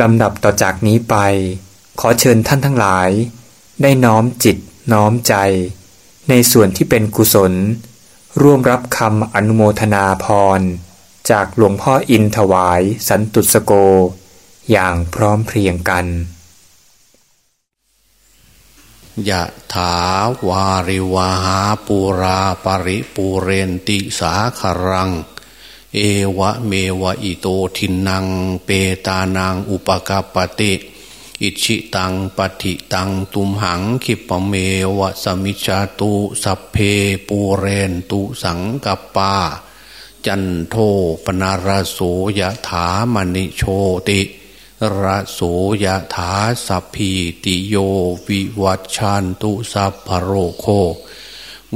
ลำดับต่อจากนี้ไป ขอเชิญท่านทั้งหลาย ได้น้อมจิตน้อมใจ ในส่วนที่เป็นกุศล ร่วมรับคำอนุโมทนาพร จากหลวงพ่ออินถวายสันตุสโก อย่างพร้อมเพรียงกันยะถาวาริวาหาปูราปริปูเรนติสาคารัง เอวะเมวะอิโตทินัง เปตานังอุปกาปติอิชิตังปฏิตังตุมหังคิปะเมวะสมิจาตุสัพเพปูเรนตุสังกปา จันโทปนารโสยะถามณิโชติระโสยถาสัพพีติโยวิวัชชันตุสัพพโรโค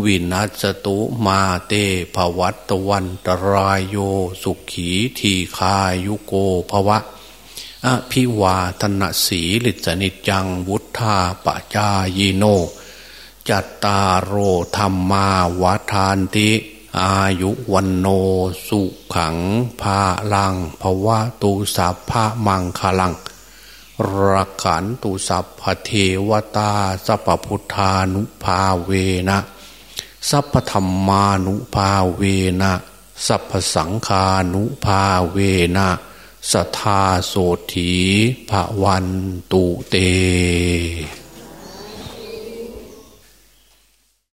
วินัสตุมาเตภวัตวันตรายโยสุขีทีคายุโกภวะอภิวาทนสีลิสนิจังวุธาปจายโน จัตตารโอธรรมาวาทานติ อายุวันโนสุขังภาลังภวะตูสัพพะมังคลังรักขันตุสัพพเทวตาสัพพุทธานุภาเวนะ สัพพธรรมานุภาเวนะสัพพสังคานุภาเวนะสทาโสถีภวันตุเต